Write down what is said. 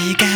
違う